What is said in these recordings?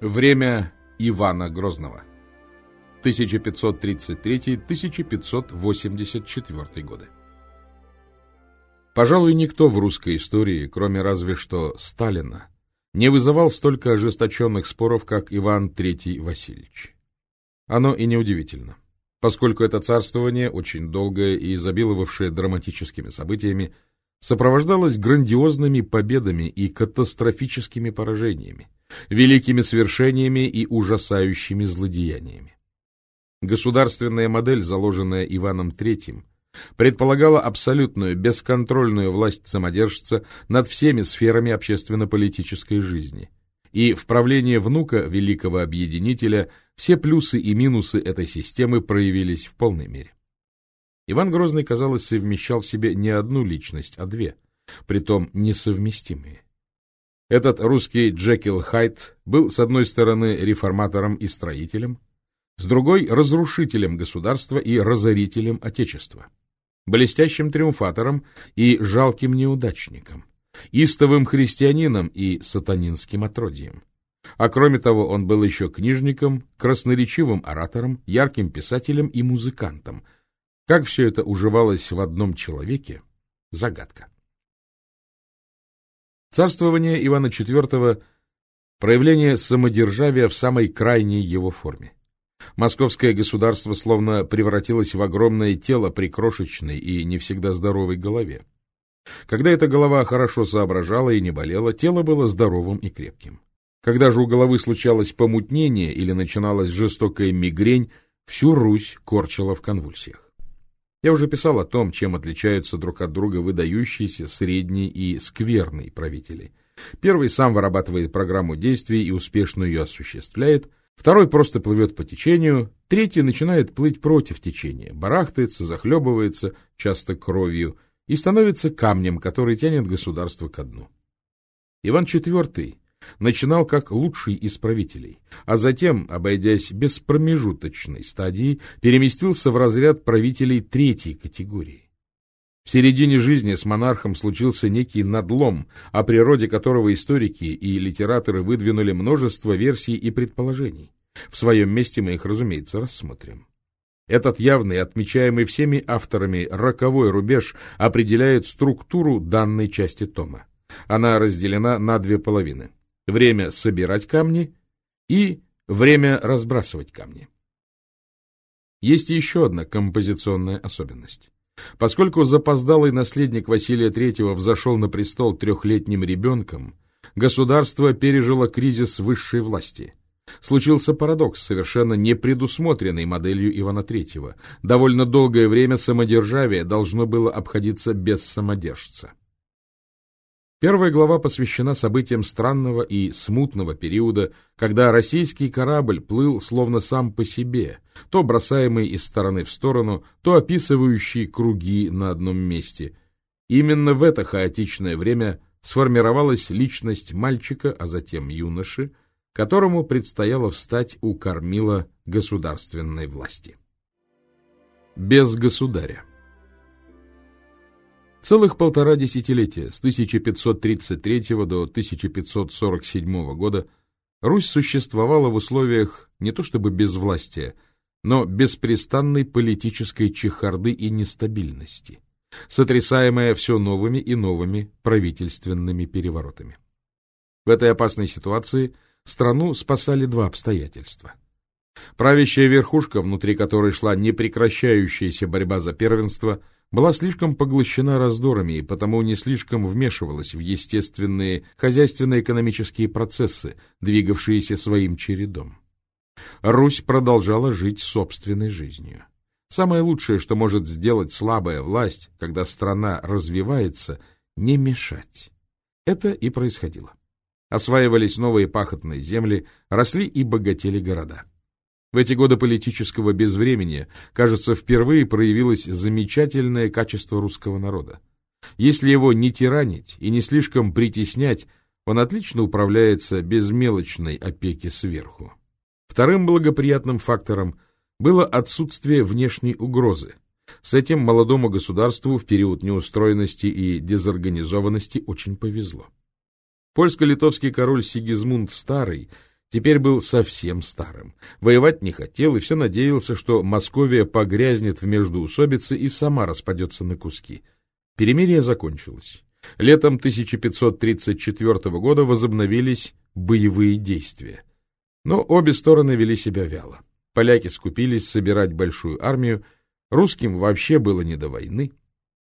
Время Ивана Грозного. 1533-1584 годы. Пожалуй, никто в русской истории, кроме разве что Сталина, не вызывал столько ожесточенных споров, как Иван III Васильевич. Оно и неудивительно, поскольку это царствование, очень долгое и изобиловавшее драматическими событиями, сопровождалось грандиозными победами и катастрофическими поражениями, великими свершениями и ужасающими злодеяниями. Государственная модель, заложенная Иваном III, предполагала абсолютную бесконтрольную власть самодержца над всеми сферами общественно-политической жизни. И в правлении внука великого объединителя все плюсы и минусы этой системы проявились в полной мере. Иван Грозный, казалось, совмещал в себе не одну личность, а две, притом несовместимые. Этот русский Джекил Хайт был, с одной стороны, реформатором и строителем, с другой — разрушителем государства и разорителем Отечества, блестящим триумфатором и жалким неудачником, истовым христианином и сатанинским отродьем. А кроме того, он был еще книжником, красноречивым оратором, ярким писателем и музыкантом. Как все это уживалось в одном человеке — загадка. Царствование Ивана IV – проявление самодержавия в самой крайней его форме. Московское государство словно превратилось в огромное тело при крошечной и не всегда здоровой голове. Когда эта голова хорошо соображала и не болела, тело было здоровым и крепким. Когда же у головы случалось помутнение или начиналась жестокая мигрень, всю Русь корчила в конвульсиях. Я уже писал о том, чем отличаются друг от друга выдающиеся, средние и скверные правители. Первый сам вырабатывает программу действий и успешно ее осуществляет, второй просто плывет по течению, третий начинает плыть против течения, барахтается, захлебывается, часто кровью, и становится камнем, который тянет государство ко дну. Иван IV начинал как лучший из правителей, а затем, обойдясь без промежуточной стадии, переместился в разряд правителей третьей категории. В середине жизни с монархом случился некий надлом, о природе которого историки и литераторы выдвинули множество версий и предположений. В своем месте мы их, разумеется, рассмотрим. Этот явный, отмечаемый всеми авторами, роковой рубеж определяет структуру данной части тома. Она разделена на две половины время собирать камни и время разбрасывать камни. Есть еще одна композиционная особенность. Поскольку запоздалый наследник Василия III взошел на престол трехлетним ребенком, государство пережило кризис высшей власти. Случился парадокс, совершенно не предусмотренный моделью Ивана III. Довольно долгое время самодержавие должно было обходиться без самодержца. Первая глава посвящена событиям странного и смутного периода, когда российский корабль плыл словно сам по себе, то бросаемый из стороны в сторону, то описывающий круги на одном месте. Именно в это хаотичное время сформировалась личность мальчика, а затем юноши, которому предстояло встать у кормила государственной власти. Без государя Целых полтора десятилетия, с 1533 до 1547 года, Русь существовала в условиях не то чтобы безвластия, но беспрестанной политической чехарды и нестабильности, сотрясаемая все новыми и новыми правительственными переворотами. В этой опасной ситуации страну спасали два обстоятельства. Правящая верхушка, внутри которой шла непрекращающаяся борьба за первенство – была слишком поглощена раздорами и потому не слишком вмешивалась в естественные хозяйственно-экономические процессы, двигавшиеся своим чередом. Русь продолжала жить собственной жизнью. Самое лучшее, что может сделать слабая власть, когда страна развивается, не мешать. Это и происходило. Осваивались новые пахотные земли, росли и богатели города. В эти годы политического безвремени, кажется, впервые проявилось замечательное качество русского народа. Если его не тиранить и не слишком притеснять, он отлично управляется без мелочной опеки сверху. Вторым благоприятным фактором было отсутствие внешней угрозы. С этим молодому государству в период неустроенности и дезорганизованности очень повезло. Польско-литовский король Сигизмунд Старый – теперь был совсем старым. Воевать не хотел и все надеялся, что Московия погрязнет в междоусобице и сама распадется на куски. Перемирие закончилось. Летом 1534 года возобновились боевые действия. Но обе стороны вели себя вяло. Поляки скупились собирать большую армию, русским вообще было не до войны.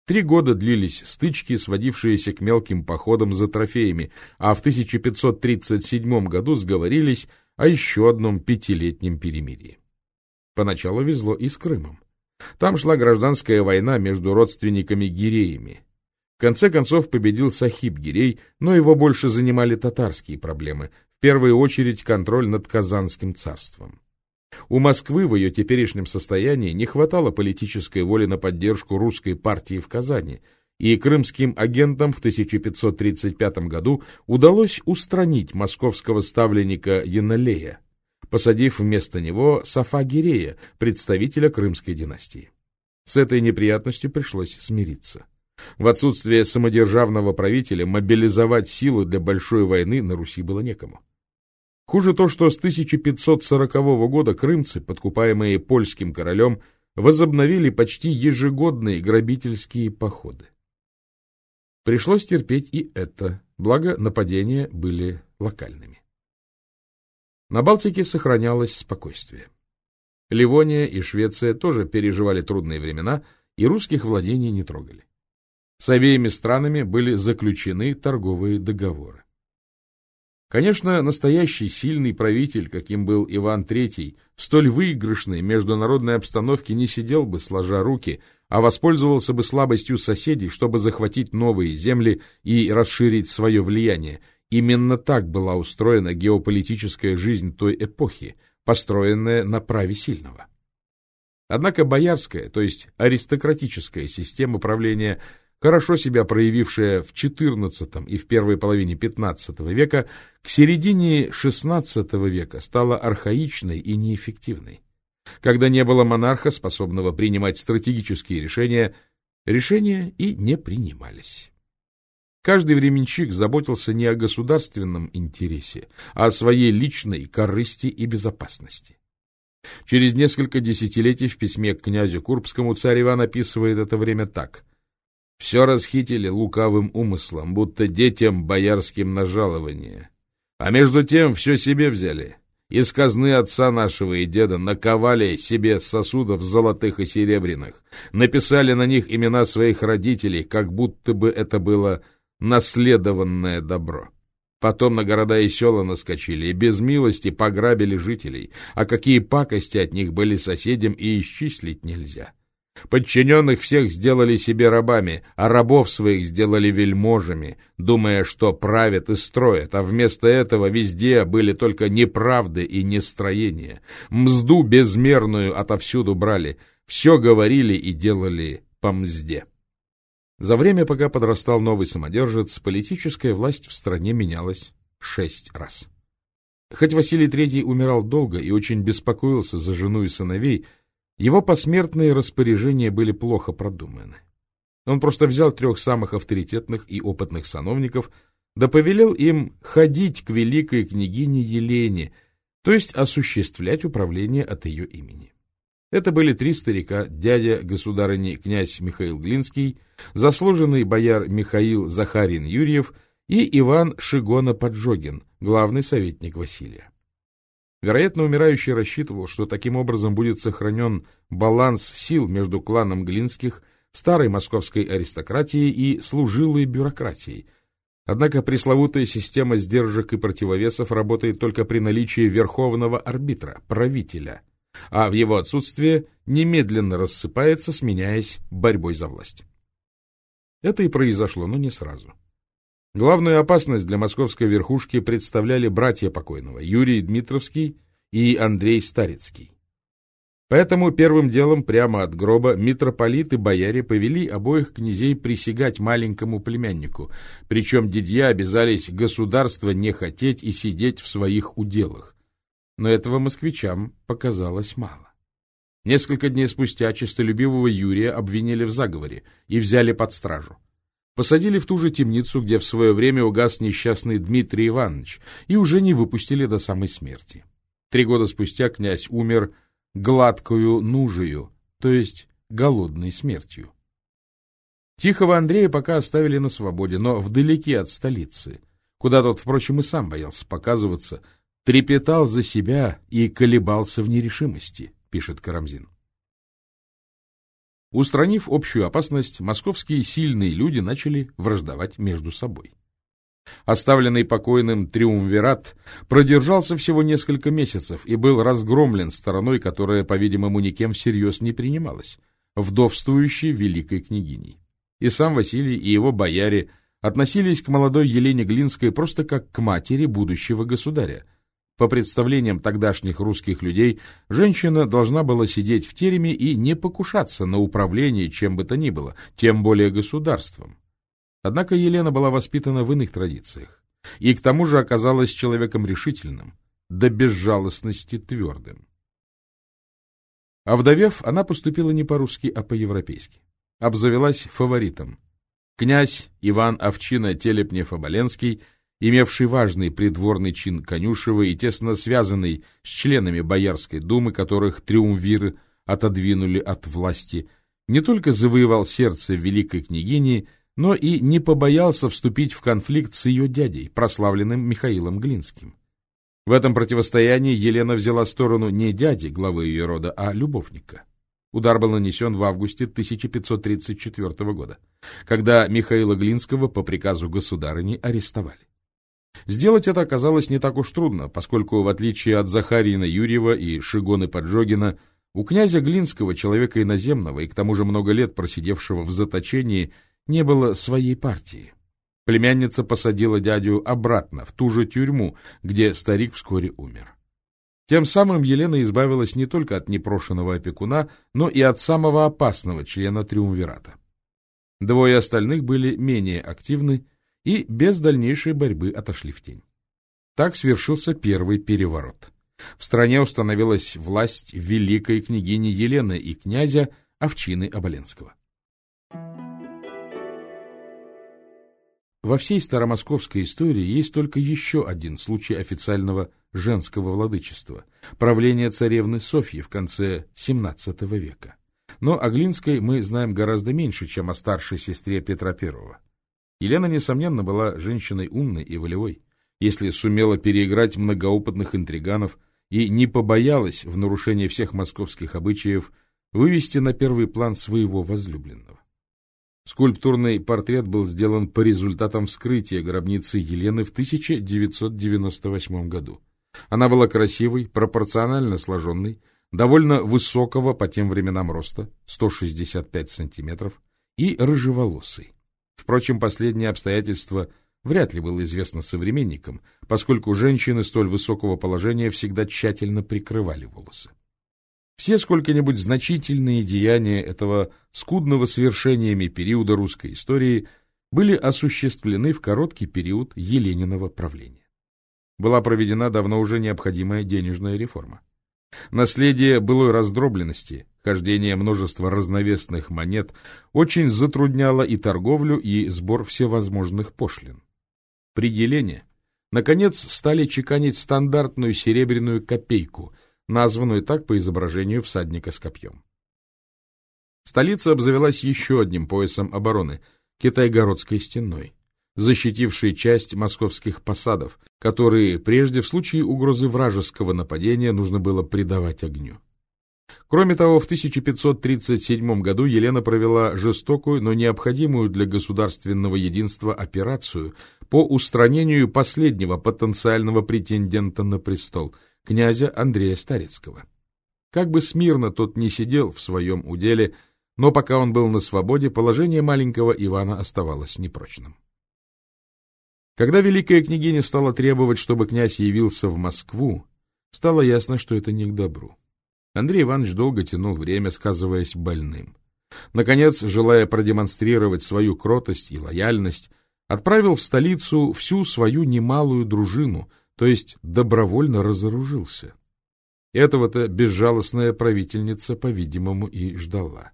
Три года длились стычки, сводившиеся к мелким походам за трофеями, а в 1537 году сговорились о еще одном пятилетнем перемирии. Поначалу везло и с Крымом. Там шла гражданская война между родственниками Гиреями. В конце концов победил Сахиб Гирей, но его больше занимали татарские проблемы, в первую очередь контроль над Казанским царством. У Москвы в ее теперешнем состоянии не хватало политической воли на поддержку русской партии в Казани, и крымским агентам в 1535 году удалось устранить московского ставленника Яналея, посадив вместо него Сафа Гирея, представителя крымской династии. С этой неприятностью пришлось смириться. В отсутствие самодержавного правителя мобилизовать силы для большой войны на Руси было некому. Хуже то, что с 1540 года крымцы, подкупаемые польским королем, возобновили почти ежегодные грабительские походы. Пришлось терпеть и это, благо нападения были локальными. На Балтике сохранялось спокойствие. Ливония и Швеция тоже переживали трудные времена и русских владений не трогали. С обеими странами были заключены торговые договоры. Конечно, настоящий сильный правитель, каким был Иван III, в столь выигрышной международной обстановке не сидел бы сложа руки, а воспользовался бы слабостью соседей, чтобы захватить новые земли и расширить свое влияние. Именно так была устроена геополитическая жизнь той эпохи, построенная на праве сильного. Однако боярская, то есть аристократическая система правления – хорошо себя проявившая в XIV и в первой половине XV века, к середине XVI века стала архаичной и неэффективной. Когда не было монарха, способного принимать стратегические решения, решения и не принимались. Каждый временщик заботился не о государственном интересе, а о своей личной корысти и безопасности. Через несколько десятилетий в письме к князю Курбскому царь Иван описывает это время так – все расхитили лукавым умыслом, будто детям боярским на жалование. А между тем все себе взяли. Из казны отца нашего и деда наковали себе сосудов золотых и серебряных, написали на них имена своих родителей, как будто бы это было наследованное добро. Потом на города и села наскочили и без милости пограбили жителей, а какие пакости от них были соседям и исчислить нельзя. Подчиненных всех сделали себе рабами, а рабов своих сделали вельможами, думая, что правят и строят, а вместо этого везде были только неправды и нестроения. Мзду безмерную отовсюду брали, все говорили и делали по мзде. За время, пока подрастал новый самодержец, политическая власть в стране менялась шесть раз. Хоть Василий III умирал долго и очень беспокоился за жену и сыновей, его посмертные распоряжения были плохо продуманы. Он просто взял трех самых авторитетных и опытных сановников, да повелел им ходить к великой княгине Елене, то есть осуществлять управление от ее имени. Это были три старика, дядя государыни князь Михаил Глинский, заслуженный бояр Михаил Захарин Юрьев и Иван Шигона-Поджогин, главный советник Василия. Вероятно, умирающий рассчитывал, что таким образом будет сохранен баланс сил между кланом Глинских, старой московской аристократией и служилой бюрократией. Однако пресловутая система сдержек и противовесов работает только при наличии верховного арбитра, правителя, а в его отсутствие немедленно рассыпается, сменяясь борьбой за власть. Это и произошло, но не сразу. Главную опасность для московской верхушки представляли братья покойного Юрий Дмитровский и Андрей Старицкий. Поэтому первым делом прямо от гроба митрополит и бояре повели обоих князей присягать маленькому племяннику, причем дядья обязались государство не хотеть и сидеть в своих уделах. Но этого москвичам показалось мало. Несколько дней спустя честолюбивого Юрия обвинили в заговоре и взяли под стражу. Посадили в ту же темницу, где в свое время угас несчастный Дмитрий Иванович, и уже не выпустили до самой смерти. Три года спустя князь умер гладкую нужею, то есть голодной смертью. Тихого Андрея пока оставили на свободе, но вдалеке от столицы, куда тот, впрочем, и сам боялся показываться, трепетал за себя и колебался в нерешимости, пишет Карамзин. Устранив общую опасность, московские сильные люди начали враждовать между собой. Оставленный покойным триумвират продержался всего несколько месяцев и был разгромлен стороной, которая, по-видимому, никем всерьез не принималась, вдовствующей великой княгиней. И сам Василий, и его бояре относились к молодой Елене Глинской просто как к матери будущего государя. По представлениям тогдашних русских людей, женщина должна была сидеть в тереме и не покушаться на управление чем бы то ни было, тем более государством. Однако Елена была воспитана в иных традициях и к тому же оказалась человеком решительным, до безжалостности твердым. Овдовев, она поступила не по-русски, а по-европейски. Обзавелась фаворитом. Князь Иван Овчина Телепнев-Оболенский, имевший важный придворный чин Конюшева и тесно связанный с членами Боярской думы, которых триумвиры отодвинули от власти, не только завоевал сердце великой княгини, но и не побоялся вступить в конфликт с ее дядей, прославленным Михаилом Глинским. В этом противостоянии Елена взяла сторону не дяди, главы ее рода, а любовника. Удар был нанесен в августе 1534 года, когда Михаила Глинского по приказу государыни арестовали. Сделать это оказалось не так уж трудно, поскольку, в отличие от Захарина Юрьева и Шигоны Поджогина, у князя Глинского, человека иноземного и к тому же много лет просидевшего в заточении, не было своей партии. Племянница посадила дядю обратно, в ту же тюрьму, где старик вскоре умер. Тем самым Елена избавилась не только от непрошенного опекуна, но и от самого опасного члена Триумвирата. Двое остальных были менее активны и без дальнейшей борьбы отошли в тень. Так свершился первый переворот. В стране установилась власть великой княгини Елены и князя Овчины Оболенского. Во всей старомосковской истории есть только еще один случай официального женского владычества – правление царевны Софьи в конце XVII века. Но о Глинской мы знаем гораздо меньше, чем о старшей сестре Петра I. Елена, несомненно, была женщиной умной и волевой, если сумела переиграть многоопытных интриганов и не побоялась в нарушении всех московских обычаев вывести на первый план своего возлюбленного. Скульптурный портрет был сделан по результатам вскрытия гробницы Елены в 1998 году. Она была красивой, пропорционально сложенной, довольно высокого по тем временам роста, 165 сантиметров, и рыжеволосой. Впрочем, последнее обстоятельство вряд ли было известно современникам, поскольку женщины столь высокого положения всегда тщательно прикрывали волосы. Все сколько-нибудь значительные деяния этого скудного свершениями периода русской истории были осуществлены в короткий период Елениного правления. Была проведена давно уже необходимая денежная реформа. Наследие былой раздробленности, хождение множества разновесных монет очень затрудняло и торговлю, и сбор всевозможных пошлин. При Елене, наконец, стали чеканить стандартную серебряную копейку – названную так по изображению всадника с копьем. Столица обзавелась еще одним поясом обороны – Китайгородской стеной, защитившей часть московских посадов, которые прежде в случае угрозы вражеского нападения нужно было придавать огню. Кроме того, в 1537 году Елена провела жестокую, но необходимую для государственного единства операцию по устранению последнего потенциального претендента на престол – князя Андрея Старецкого. Как бы смирно тот не сидел в своем уделе, но пока он был на свободе, положение маленького Ивана оставалось непрочным. Когда великая княгиня стала требовать, чтобы князь явился в Москву, стало ясно, что это не к добру. Андрей Иванович долго тянул время, сказываясь больным. Наконец, желая продемонстрировать свою кротость и лояльность, отправил в столицу всю свою немалую дружину — то есть добровольно разоружился. Этого-то безжалостная правительница, по-видимому, и ждала.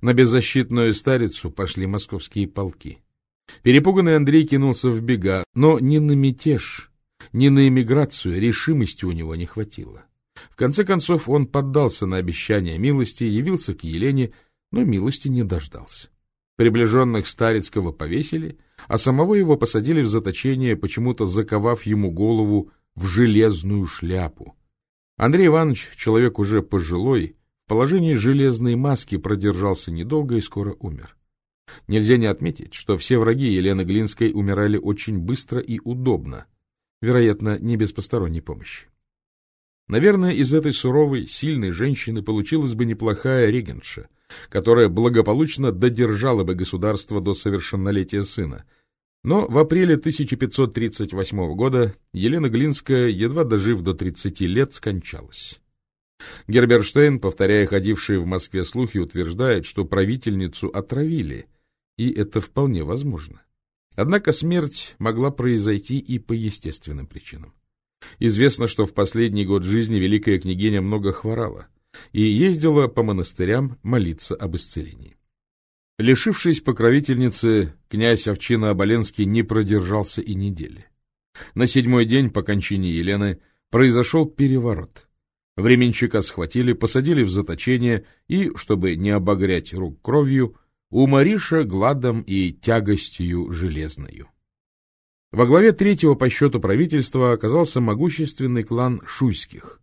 На беззащитную старицу пошли московские полки. Перепуганный Андрей кинулся в бега, но ни на мятеж, ни на эмиграцию решимости у него не хватило. В конце концов он поддался на обещание милости, явился к Елене, но милости не дождался. Приближенных Старицкого повесили, а самого его посадили в заточение, почему-то заковав ему голову в железную шляпу. Андрей Иванович, человек уже пожилой, в положении железной маски продержался недолго и скоро умер. Нельзя не отметить, что все враги Елены Глинской умирали очень быстро и удобно, вероятно, не без посторонней помощи. Наверное, из этой суровой, сильной женщины получилась бы неплохая регентша, которая благополучно додержала бы государство до совершеннолетия сына. Но в апреле 1538 года Елена Глинская, едва дожив до 30 лет, скончалась. Герберштейн, повторяя ходившие в Москве слухи, утверждает, что правительницу отравили, и это вполне возможно. Однако смерть могла произойти и по естественным причинам. Известно, что в последний год жизни великая княгиня много хворала и ездила по монастырям молиться об исцелении. Лишившись покровительницы, князь Овчина-Оболенский не продержался и недели. На седьмой день по кончине Елены произошел переворот. Временщика схватили, посадили в заточение и, чтобы не обогрять рук кровью, умориша гладом и тягостью железною. Во главе третьего по счету правительства оказался могущественный клан Шуйских,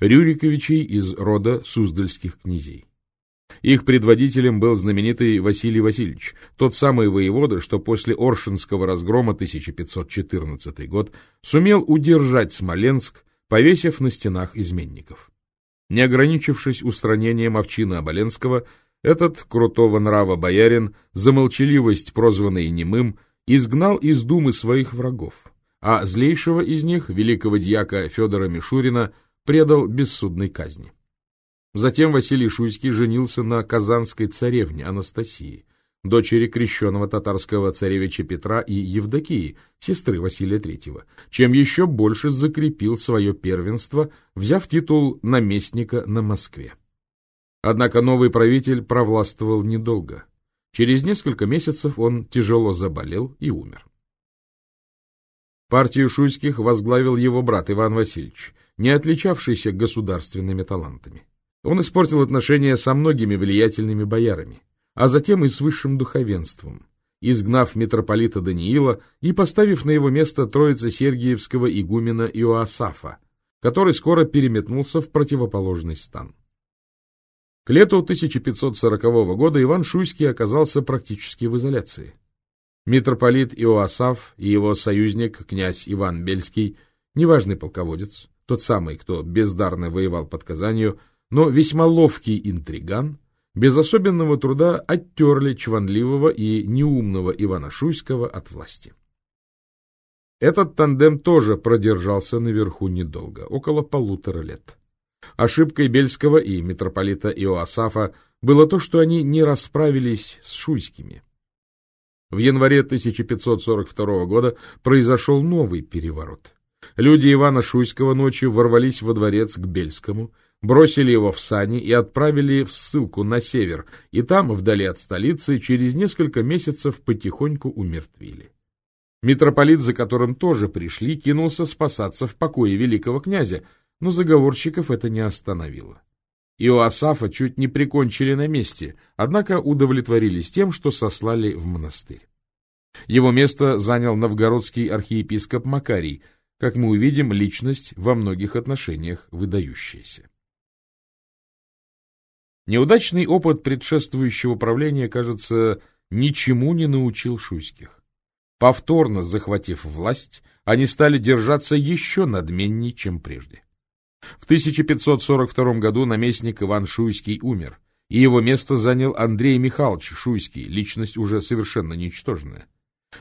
Рюриковичей из рода Суздальских князей. Их предводителем был знаменитый Василий Васильевич, тот самый воевода, что после Оршинского разгрома 1514 год сумел удержать Смоленск, повесив на стенах изменников. Не ограничившись устранением овчина Оболенского, этот крутого нрава боярин, за молчаливость прозванный немым, изгнал из думы своих врагов, а злейшего из них, великого дьяка Федора Мишурина, предал бессудной казни. Затем Василий Шуйский женился на казанской царевне Анастасии, дочери крещенного татарского царевича Петра и Евдокии, сестры Василия III, чем еще больше закрепил свое первенство, взяв титул наместника на Москве. Однако новый правитель провластвовал недолго. Через несколько месяцев он тяжело заболел и умер. Партию Шуйских возглавил его брат Иван Васильевич, не отличавшийся государственными талантами. Он испортил отношения со многими влиятельными боярами, а затем и с высшим духовенством, изгнав митрополита Даниила и поставив на его место троица Сергиевского игумена Иоасафа, который скоро переметнулся в противоположный стан. К лету 1540 года Иван Шуйский оказался практически в изоляции. Митрополит Иоасав и его союзник, князь Иван Бельский, неважный полководец, тот самый, кто бездарно воевал под Казанью, но весьма ловкий интриган, без особенного труда оттерли чванливого и неумного Ивана Шуйского от власти. Этот тандем тоже продержался наверху недолго, около полутора лет. Ошибкой Бельского и митрополита Иоасафа было то, что они не расправились с шуйскими. В январе 1542 года произошел новый переворот. Люди Ивана Шуйского ночью ворвались во дворец к Бельскому, бросили его в сани и отправили в ссылку на север, и там, вдали от столицы, через несколько месяцев потихоньку умертвили. Митрополит, за которым тоже пришли, кинулся спасаться в покое великого князя, но заговорщиков это не остановило. Иоасафа чуть не прикончили на месте, однако удовлетворились тем, что сослали в монастырь. Его место занял новгородский архиепископ Макарий, как мы увидим, личность во многих отношениях выдающаяся. Неудачный опыт предшествующего правления, кажется, ничему не научил шуйских. Повторно захватив власть, они стали держаться еще надменней, чем прежде. В 1542 году наместник Иван Шуйский умер, и его место занял Андрей Михайлович Шуйский, личность уже совершенно ничтожная.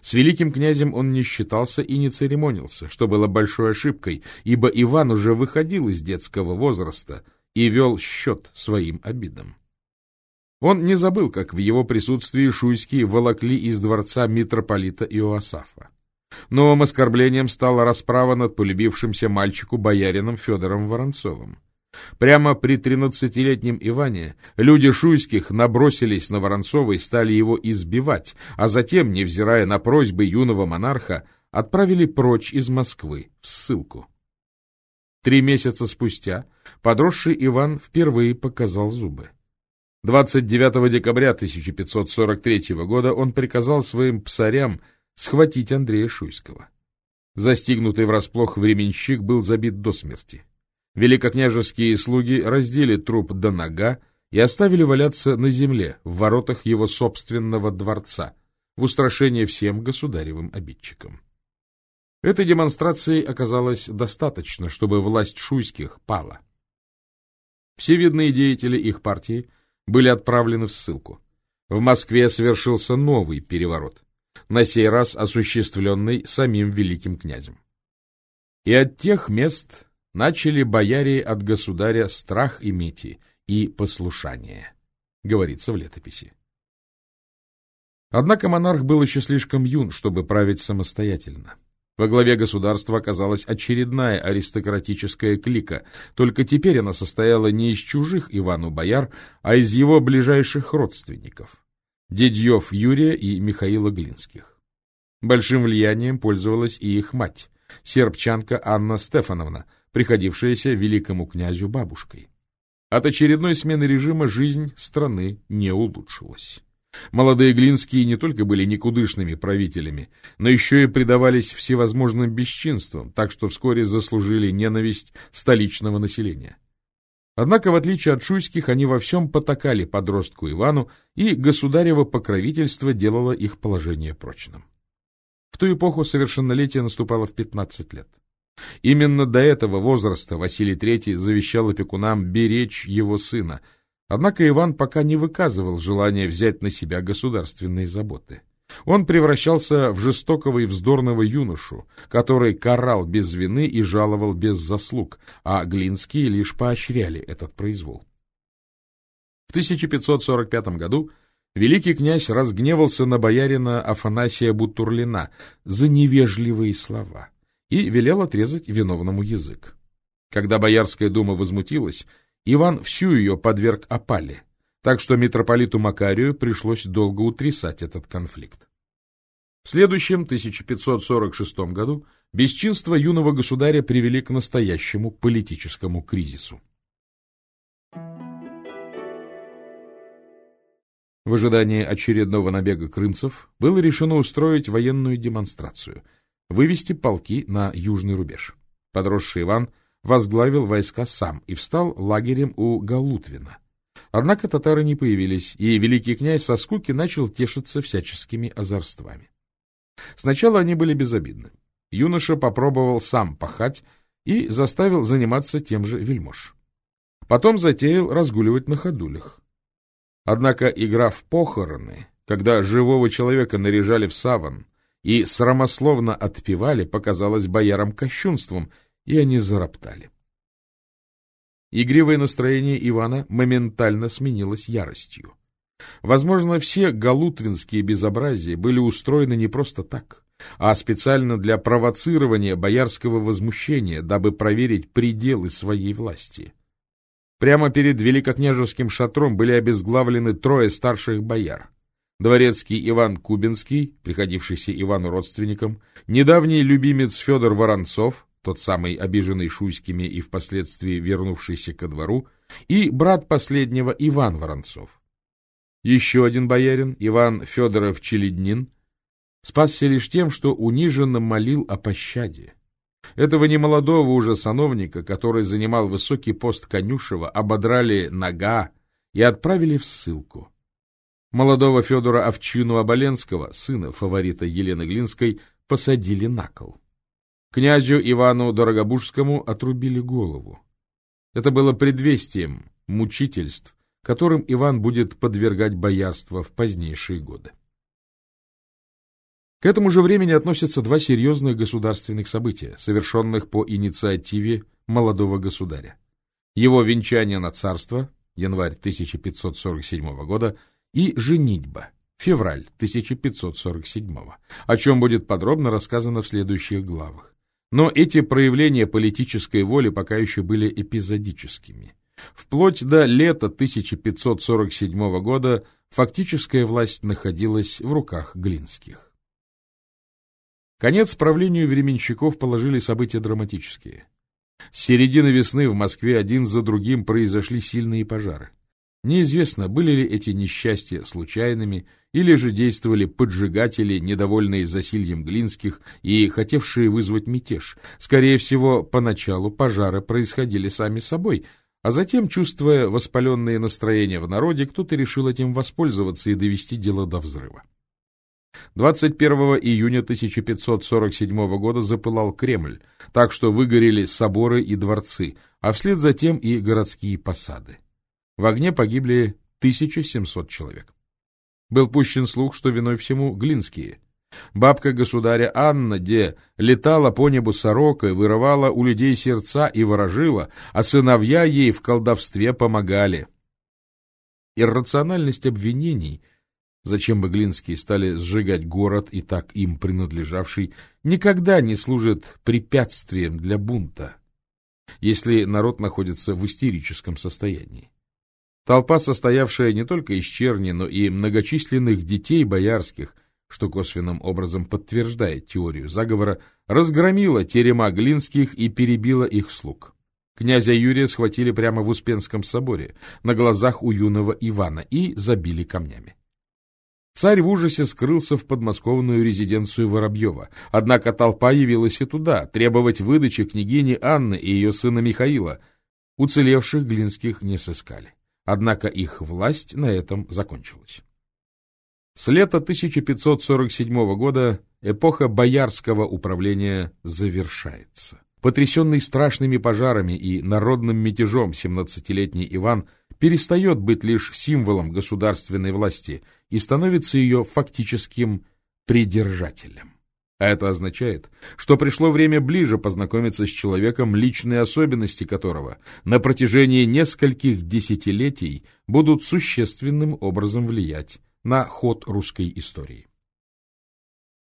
С великим князем он не считался и не церемонился, что было большой ошибкой, ибо Иван уже выходил из детского возраста и вел счет своим обидам. Он не забыл, как в его присутствии Шуйские волокли из дворца митрополита Иоасафа. Новым оскорблением стала расправа над полюбившимся мальчику боярином Федором Воронцовым. Прямо при тринадцатилетнем Иване люди Шуйских набросились на Воронцова и стали его избивать, а затем, невзирая на просьбы юного монарха, отправили прочь из Москвы в ссылку. Три месяца спустя подросший Иван впервые показал зубы. 29 декабря 1543 года он приказал своим псарям схватить Андрея Шуйского. Застигнутый врасплох временщик был забит до смерти. Великокняжеские слуги раздели труп до нога и оставили валяться на земле в воротах его собственного дворца, в устрашение всем государевым обидчикам. Этой демонстрации оказалось достаточно, чтобы власть шуйских пала. Все видные деятели их партии были отправлены в ссылку. В Москве совершился новый переворот, на сей раз осуществленный самим великим князем. И от тех мест начали бояре от государя страх иметь и послушание, говорится в летописи. Однако монарх был еще слишком юн, чтобы править самостоятельно. Во главе государства оказалась очередная аристократическая клика, только теперь она состояла не из чужих Ивану бояр, а из его ближайших родственников – Дедьев Юрия и Михаила Глинских. Большим влиянием пользовалась и их мать, сербчанка Анна Стефановна, приходившаяся великому князю бабушкой. От очередной смены режима жизнь страны не улучшилась. Молодые Глинские не только были никудышными правителями, но еще и предавались всевозможным бесчинствам, так что вскоре заслужили ненависть столичного населения. Однако, в отличие от шуйских, они во всем потакали подростку Ивану, и государево покровительство делало их положение прочным. В ту эпоху совершеннолетие наступало в 15 лет. Именно до этого возраста Василий III завещал опекунам беречь его сына – Однако Иван пока не выказывал желания взять на себя государственные заботы. Он превращался в жестокого и вздорного юношу, который карал без вины и жаловал без заслуг, а Глинские лишь поощряли этот произвол. В 1545 году великий князь разгневался на боярина Афанасия Бутурлина за невежливые слова и велел отрезать виновному язык. Когда Боярская дума возмутилась, Иван всю ее подверг опале, так что митрополиту Макарию пришлось долго утрясать этот конфликт. В следующем, 1546 году, бесчинства юного государя привели к настоящему политическому кризису. В ожидании очередного набега крымцев было решено устроить военную демонстрацию, вывести полки на южный рубеж. Подросший Иван – возглавил войска сам и встал лагерем у Галутвина. Однако татары не появились, и великий князь со скуки начал тешиться всяческими озорствами. Сначала они были безобидны. Юноша попробовал сам пахать и заставил заниматься тем же вельмож. Потом затеял разгуливать на ходулях. Однако игра в похороны, когда живого человека наряжали в саван и срамословно отпевали, показалась боярам кощунством — и они зароптали. Игривое настроение Ивана моментально сменилось яростью. Возможно, все галутвинские безобразия были устроены не просто так, а специально для провоцирования боярского возмущения, дабы проверить пределы своей власти. Прямо перед великокняжеским шатром были обезглавлены трое старших бояр. Дворецкий Иван Кубинский, приходившийся Ивану родственником, недавний любимец Федор Воронцов, тот самый обиженный Шуйскими и впоследствии вернувшийся ко двору, и брат последнего Иван Воронцов. Еще один боярин, Иван Федоров Челеднин, спасся лишь тем, что униженно молил о пощаде. Этого немолодого уже сановника, который занимал высокий пост конюшева, ободрали нога и отправили в ссылку. Молодого Федора Овчину-Оболенского, сына фаворита Елены Глинской, посадили на кол. Князю Ивану Дорогобужскому отрубили голову. Это было предвестием мучительств, которым Иван будет подвергать боярство в позднейшие годы. К этому же времени относятся два серьезных государственных события, совершенных по инициативе молодого государя. Его венчание на царство, январь 1547 года, и женитьба, февраль 1547, о чем будет подробно рассказано в следующих главах. Но эти проявления политической воли пока еще были эпизодическими. Вплоть до лета 1547 года фактическая власть находилась в руках Глинских. Конец правлению временщиков положили события драматические. С середины весны в Москве один за другим произошли сильные пожары. Неизвестно, были ли эти несчастья случайными, или же действовали поджигатели, недовольные засильем Глинских и хотевшие вызвать мятеж. Скорее всего, поначалу пожары происходили сами собой, а затем, чувствуя воспаленные настроения в народе, кто-то решил этим воспользоваться и довести дело до взрыва. 21 июня 1547 года запылал Кремль, так что выгорели соборы и дворцы, а вслед за тем и городские посады. В огне погибли 1700 человек. Был пущен слух, что виной всему глинские. Бабка государя Анна, где летала по небу сорокой, вырывала у людей сердца и ворожила, а сыновья ей в колдовстве помогали. Иррациональность обвинений, зачем бы глинские стали сжигать город и так им принадлежавший, никогда не служит препятствием для бунта, если народ находится в истерическом состоянии. Толпа, состоявшая не только из черни, но и многочисленных детей боярских, что косвенным образом подтверждает теорию заговора, разгромила терема Глинских и перебила их слуг. Князя Юрия схватили прямо в Успенском соборе, на глазах у юного Ивана, и забили камнями. Царь в ужасе скрылся в подмосковную резиденцию Воробьева, однако толпа явилась и туда, требовать выдачи княгини Анны и ее сына Михаила. Уцелевших Глинских не сыскали. Однако их власть на этом закончилась. С лета 1547 года эпоха боярского управления завершается. Потрясенный страшными пожарами и народным мятежом 17-летний Иван перестает быть лишь символом государственной власти и становится ее фактическим придержателем. А это означает, что пришло время ближе познакомиться с человеком, личные особенности которого на протяжении нескольких десятилетий будут существенным образом влиять на ход русской истории.